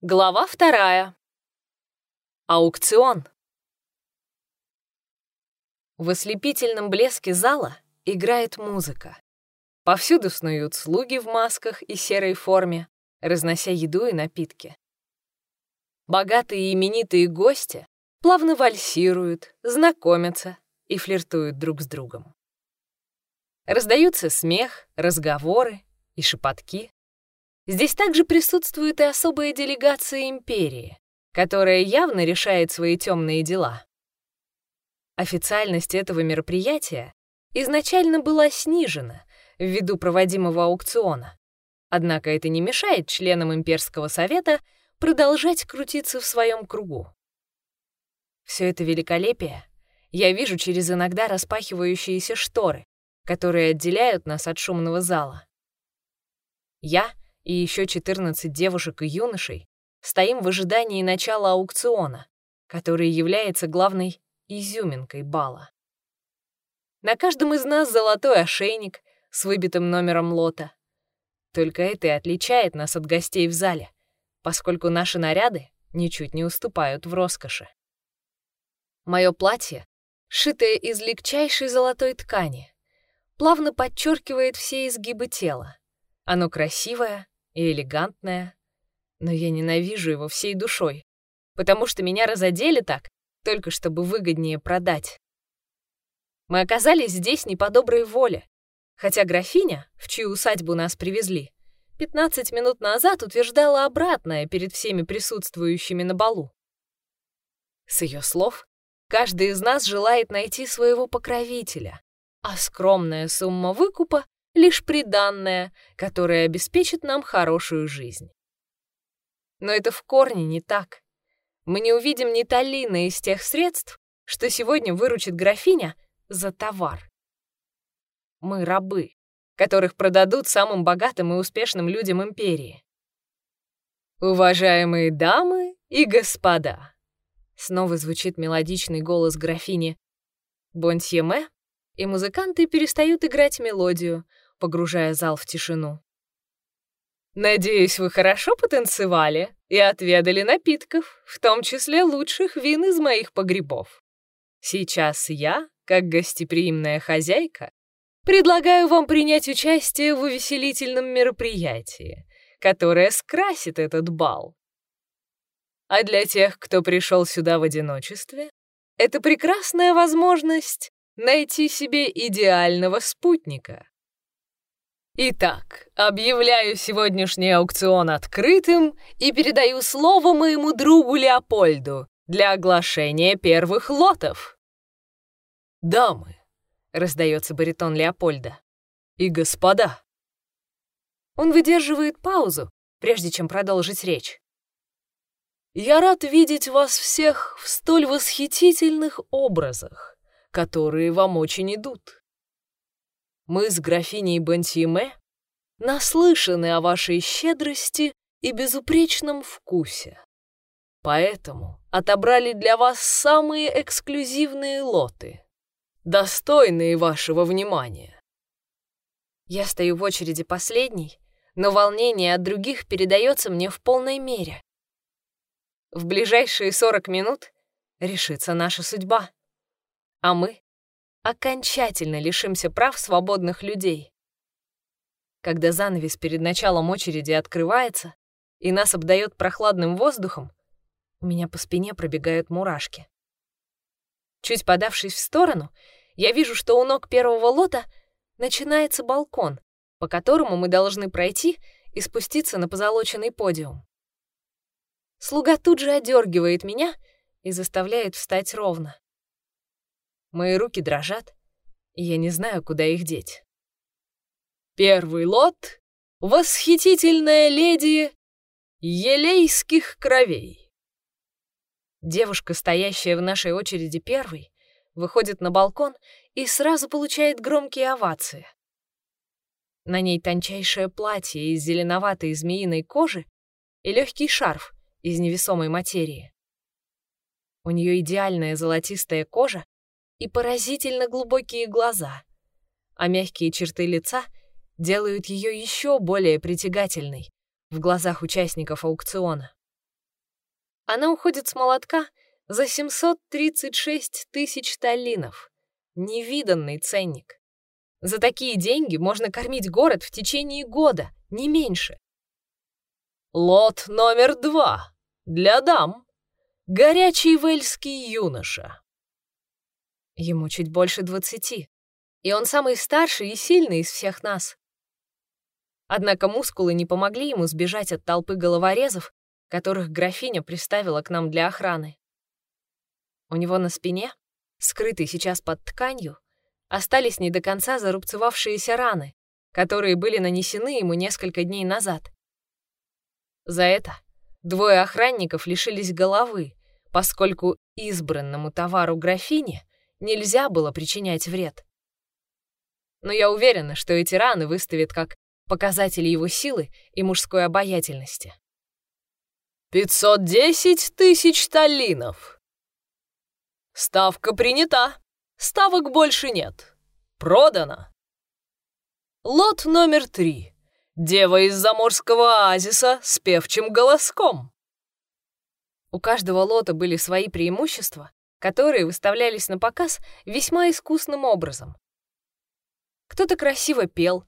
Глава вторая. Аукцион. В ослепительном блеске зала играет музыка. Повсюду снуют слуги в масках и серой форме, разнося еду и напитки. Богатые и именитые гости плавно вальсируют, знакомятся и флиртуют друг с другом. Раздаются смех, разговоры и шепотки. Здесь также присутствует и особая делегация империи, которая явно решает свои темные дела. Официальность этого мероприятия изначально была снижена ввиду проводимого аукциона. Однако это не мешает членам имперского совета продолжать крутиться в своем кругу. Все это великолепие я вижу через иногда распахивающиеся шторы, которые отделяют нас от шумного зала. Я — и еще 14 девушек и юношей стоим в ожидании начала аукциона, который является главной изюминкой бала. На каждом из нас золотой ошейник с выбитым номером лота. Только это и отличает нас от гостей в зале, поскольку наши наряды ничуть не уступают в роскоши. Мое платье, шитое из легчайшей золотой ткани, плавно подчеркивает все изгибы тела. Оно красивое, и элегантная, но я ненавижу его всей душой, потому что меня разодели так, только чтобы выгоднее продать. Мы оказались здесь не по доброй воле, хотя графиня, в чью усадьбу нас привезли, 15 минут назад утверждала обратное перед всеми присутствующими на балу. С ее слов, каждый из нас желает найти своего покровителя, а скромная сумма выкупа лишь приданное, которое обеспечит нам хорошую жизнь. Но это в корне не так. Мы не увидим ни талины из тех средств, что сегодня выручит графиня за товар. Мы рабы, которых продадут самым богатым и успешным людям империи. «Уважаемые дамы и господа!» Снова звучит мелодичный голос графини Бонтьеме, и музыканты перестают играть мелодию, погружая зал в тишину. «Надеюсь, вы хорошо потанцевали и отведали напитков, в том числе лучших вин из моих погребов. Сейчас я, как гостеприимная хозяйка, предлагаю вам принять участие в увеселительном мероприятии, которое скрасит этот бал. А для тех, кто пришел сюда в одиночестве, это прекрасная возможность найти себе идеального спутника. Итак, объявляю сегодняшний аукцион открытым и передаю слово моему другу Леопольду для оглашения первых лотов. «Дамы», — раздается баритон Леопольда, — «и господа». Он выдерживает паузу, прежде чем продолжить речь. «Я рад видеть вас всех в столь восхитительных образах, которые вам очень идут. Мы с графиней Бентьеме наслышаны о вашей щедрости и безупречном вкусе. Поэтому отобрали для вас самые эксклюзивные лоты, достойные вашего внимания. Я стою в очереди последней, но волнение от других передается мне в полной мере. В ближайшие 40 минут решится наша судьба, а мы окончательно лишимся прав свободных людей. Когда занавес перед началом очереди открывается и нас обдает прохладным воздухом, у меня по спине пробегают мурашки. Чуть подавшись в сторону, я вижу, что у ног первого лота начинается балкон, по которому мы должны пройти и спуститься на позолоченный подиум. Слуга тут же одергивает меня и заставляет встать ровно. Мои руки дрожат, и я не знаю, куда их деть. Первый лот — восхитительная леди елейских кровей. Девушка, стоящая в нашей очереди первой, выходит на балкон и сразу получает громкие овации. На ней тончайшее платье из зеленоватой змеиной кожи и легкий шарф из невесомой материи. У нее идеальная золотистая кожа и поразительно глубокие глаза, а мягкие черты лица делают ее еще более притягательной в глазах участников аукциона. Она уходит с молотка за 736 тысяч таллинов. Невиданный ценник. За такие деньги можно кормить город в течение года, не меньше. Лот номер два. Для дам. Горячий вельский юноша. Ему чуть больше двадцати, и он самый старший и сильный из всех нас. Однако мускулы не помогли ему сбежать от толпы головорезов, которых графиня приставила к нам для охраны. У него на спине, скрытой сейчас под тканью, остались не до конца зарубцевавшиеся раны, которые были нанесены ему несколько дней назад. За это двое охранников лишились головы, поскольку избранному товару графини нельзя было причинять вред. Но я уверена, что эти раны выставят как показатели его силы и мужской обаятельности. «Пятьсот десять тысяч таллинов!» «Ставка принята!» Ставок больше нет. Продано. Лот номер три. Дева из заморского оазиса с певчим голоском. У каждого лота были свои преимущества, которые выставлялись на показ весьма искусным образом. Кто-то красиво пел,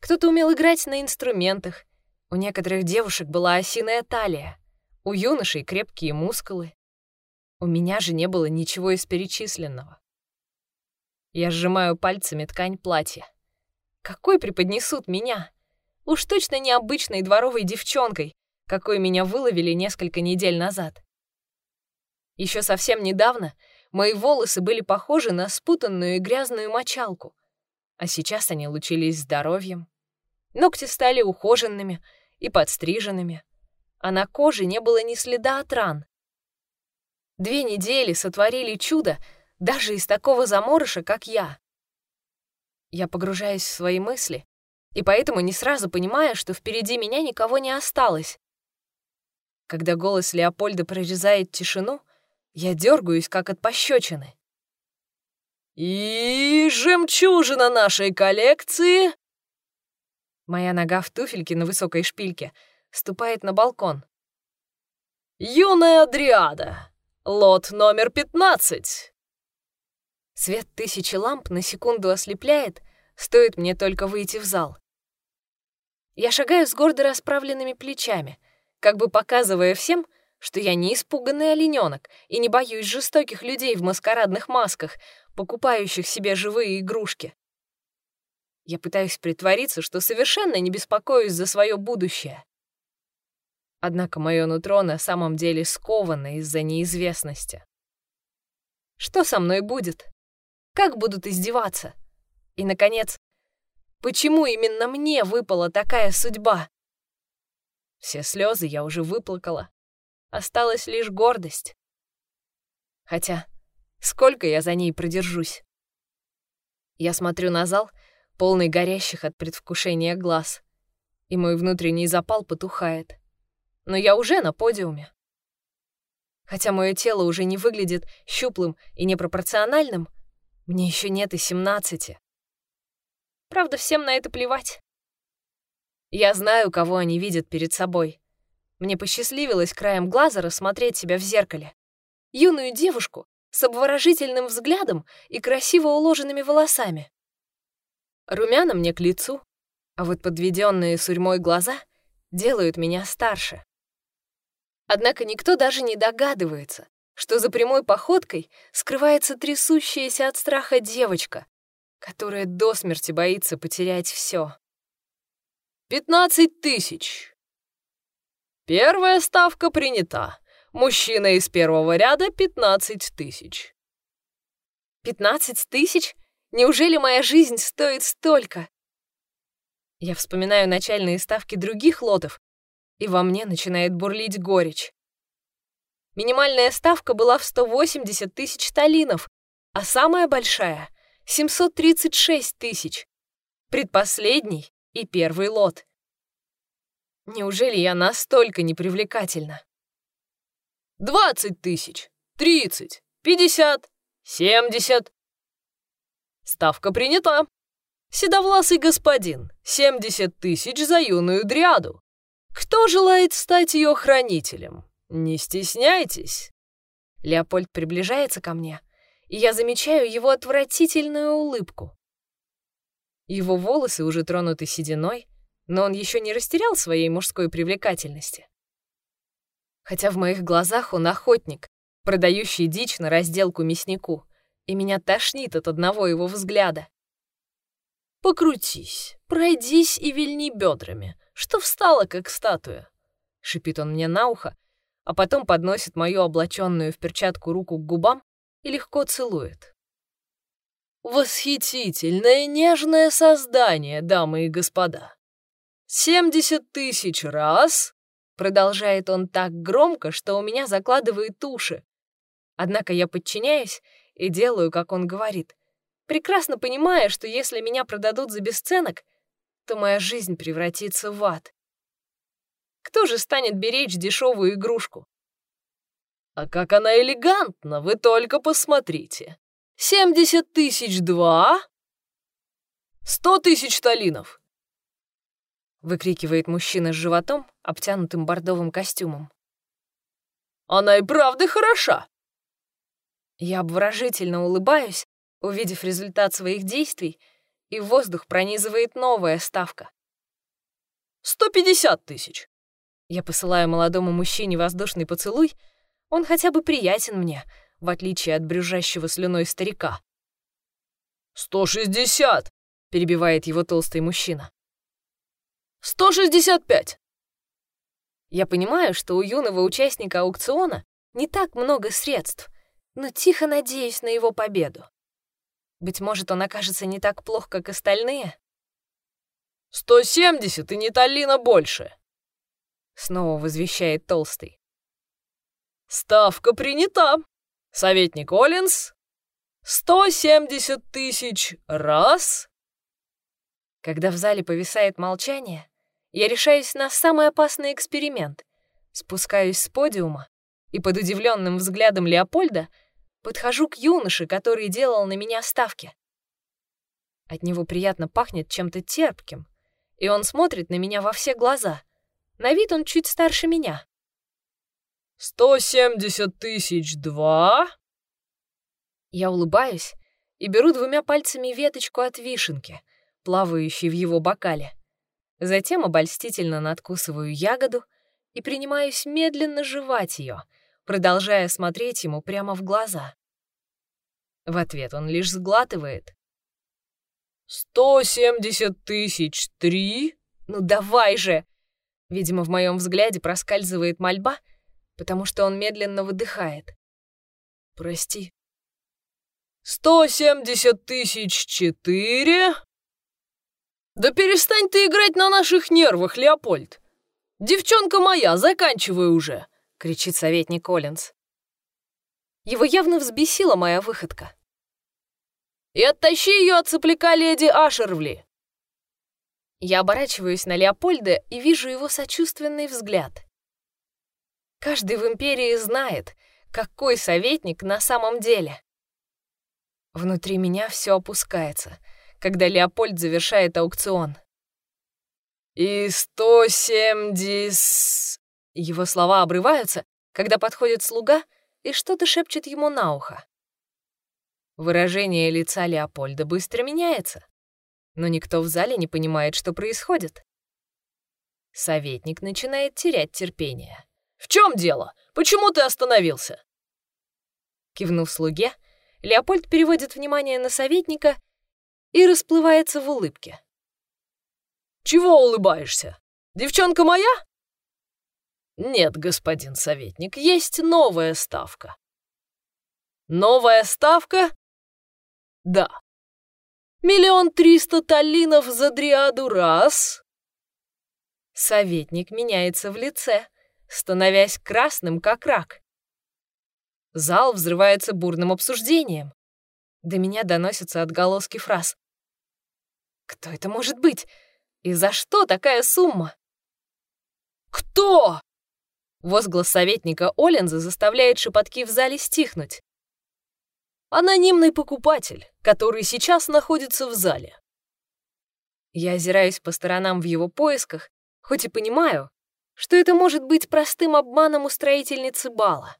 кто-то умел играть на инструментах, у некоторых девушек была осиная талия, у юношей крепкие мускулы. У меня же не было ничего из перечисленного. Я сжимаю пальцами ткань платья. Какой преподнесут меня? Уж точно необычной дворовой девчонкой, какой меня выловили несколько недель назад. Еще совсем недавно мои волосы были похожи на спутанную и грязную мочалку, а сейчас они лучились здоровьем. Ногти стали ухоженными и подстриженными, а на коже не было ни следа от ран. Две недели сотворили чудо, даже из такого заморыша, как я. Я погружаюсь в свои мысли, и поэтому не сразу понимаю, что впереди меня никого не осталось. Когда голос Леопольда прорезает тишину, я дергаюсь, как от пощечины. «И жемчужина нашей коллекции!» Моя нога в туфельке на высокой шпильке ступает на балкон. «Юная Адриада, лот номер пятнадцать!» Свет тысячи ламп на секунду ослепляет, стоит мне только выйти в зал. Я шагаю с гордо расправленными плечами, как бы показывая всем, что я не испуганный олененок и не боюсь жестоких людей в маскарадных масках, покупающих себе живые игрушки. Я пытаюсь притвориться, что совершенно не беспокоюсь за свое будущее. Однако мое нутро на самом деле сковано из-за неизвестности. Что со мной будет? Как будут издеваться? И, наконец, почему именно мне выпала такая судьба? Все слезы я уже выплакала. Осталась лишь гордость. Хотя, сколько я за ней продержусь? Я смотрю на зал, полный горящих от предвкушения глаз, и мой внутренний запал потухает. Но я уже на подиуме. Хотя мое тело уже не выглядит щуплым и непропорциональным, мне еще нет и семнадцати. Правда, всем на это плевать. Я знаю, кого они видят перед собой. Мне посчастливилось краем глаза рассмотреть себя в зеркале. Юную девушку с обворожительным взглядом и красиво уложенными волосами. Румяна мне к лицу, а вот подведенные сурьмой глаза делают меня старше. Однако никто даже не догадывается, что за прямой походкой скрывается трясущаяся от страха девочка, которая до смерти боится потерять все. «Пятнадцать тысяч!» Первая ставка принята. Мужчина из первого ряда — пятнадцать тысяч. «Пятнадцать тысяч? Неужели моя жизнь стоит столько?» Я вспоминаю начальные ставки других лотов, и во мне начинает бурлить горечь. Минимальная ставка была в 180 тысяч талинов, а самая большая — 736 тысяч. Предпоследний и первый лот. Неужели я настолько непривлекательна? «Двадцать тысяч! Тридцать! Пятьдесят! Семьдесят!» Ставка принята. Седовласый господин, семьдесят тысяч за юную дриаду. Кто желает стать ее хранителем? Не стесняйтесь. Леопольд приближается ко мне, и я замечаю его отвратительную улыбку. Его волосы уже тронуты сединой, но он еще не растерял своей мужской привлекательности. Хотя в моих глазах он охотник, продающий дичь на разделку мяснику, и меня тошнит от одного его взгляда. «Покрутись, пройдись и вильни бедрами, что встала, как статуя», — шипит он мне на ухо, а потом подносит мою облаченную в перчатку руку к губам и легко целует. «Восхитительное нежное создание, дамы и господа! Семьдесят тысяч раз!» Продолжает он так громко, что у меня закладывает уши. Однако я подчиняюсь и делаю, как он говорит, прекрасно понимая, что если меня продадут за бесценок, то моя жизнь превратится в ад. Кто же станет беречь дешевую игрушку? А как она элегантна, вы только посмотрите. Семьдесят тысяч два? Сто тысяч талинов. Выкрикивает мужчина с животом, обтянутым бордовым костюмом. Она и правда хороша. Я обворожительно улыбаюсь, увидев результат своих действий, и воздух пронизывает новая ставка. «Сто пятьдесят тысяч!» Я посылаю молодому мужчине воздушный поцелуй, он хотя бы приятен мне, в отличие от брюжащего слюной старика. «Сто шестьдесят!» — перебивает его толстый мужчина. «Сто шестьдесят пять!» Я понимаю, что у юного участника аукциона не так много средств, но тихо надеюсь на его победу. Быть может, он окажется не так плох, как остальные? «Сто семьдесят и не талина больше!» Снова возвещает Толстый. «Ставка принята. Советник Оллинс. Сто семьдесят тысяч раз!» Когда в зале повисает молчание, я решаюсь на самый опасный эксперимент. Спускаюсь с подиума и под удивленным взглядом Леопольда подхожу к юноше, который делал на меня ставки. От него приятно пахнет чем-то терпким, и он смотрит на меня во все глаза. На вид он чуть старше меня. «Сто семьдесят тысяч два?» Я улыбаюсь и беру двумя пальцами веточку от вишенки, плавающей в его бокале. Затем обольстительно надкусываю ягоду и принимаюсь медленно жевать ее, продолжая смотреть ему прямо в глаза. В ответ он лишь сглатывает. «Сто семьдесят тысяч три?» «Ну давай же!» Видимо, в моем взгляде проскальзывает мольба, потому что он медленно выдыхает. «Прости». «Сто семьдесят тысяч четыре?» «Да перестань ты играть на наших нервах, Леопольд! Девчонка моя, заканчивай уже!» — кричит советник Коллинз. Его явно взбесила моя выходка. «И оттащи ее от цепляка леди Ашервли!» Я оборачиваюсь на Леопольда и вижу его сочувственный взгляд. Каждый в Империи знает, какой советник на самом деле. Внутри меня все опускается, когда Леопольд завершает аукцион. «И сто семьдесят...» Его слова обрываются, когда подходит слуга и что-то шепчет ему на ухо. Выражение лица Леопольда быстро меняется но никто в зале не понимает, что происходит. Советник начинает терять терпение. «В чем дело? Почему ты остановился?» Кивнув слуге, Леопольд переводит внимание на советника и расплывается в улыбке. «Чего улыбаешься? Девчонка моя?» «Нет, господин советник, есть новая ставка». «Новая ставка?» «Да, Миллион триста таллинов за дриаду раз. Советник меняется в лице, становясь красным, как рак. Зал взрывается бурным обсуждением. До меня доносятся отголоски фраз. Кто это может быть? И за что такая сумма? Кто? Возглас советника Оленза заставляет шепотки в зале стихнуть. Анонимный покупатель, который сейчас находится в зале. Я озираюсь по сторонам в его поисках, хоть и понимаю, что это может быть простым обманом устроительницы бала.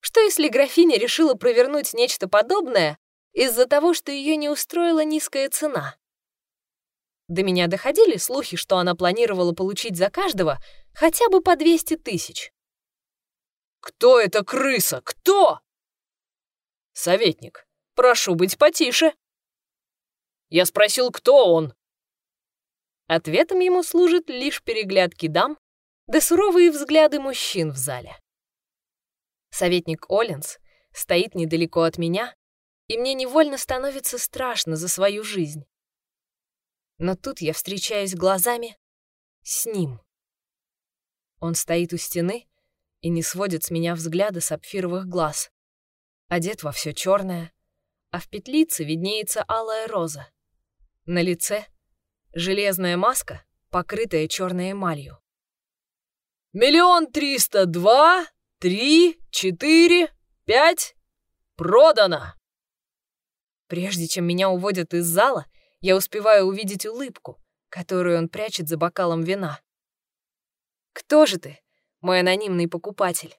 Что если графиня решила провернуть нечто подобное из-за того, что ее не устроила низкая цена? До меня доходили слухи, что она планировала получить за каждого хотя бы по 200 тысяч. «Кто эта крыса? Кто?» «Советник, прошу быть потише». Я спросил, кто он. Ответом ему служат лишь переглядки дам да суровые взгляды мужчин в зале. Советник Оллинс стоит недалеко от меня, и мне невольно становится страшно за свою жизнь. Но тут я встречаюсь глазами с ним. Он стоит у стены и не сводит с меня взгляда сапфировых глаз. Одет во все черное, а в петлице виднеется алая роза. На лице — железная маска, покрытая черной эмалью. «Миллион триста два, три, четыре, пять. Продано!» Прежде чем меня уводят из зала, я успеваю увидеть улыбку, которую он прячет за бокалом вина. «Кто же ты, мой анонимный покупатель?»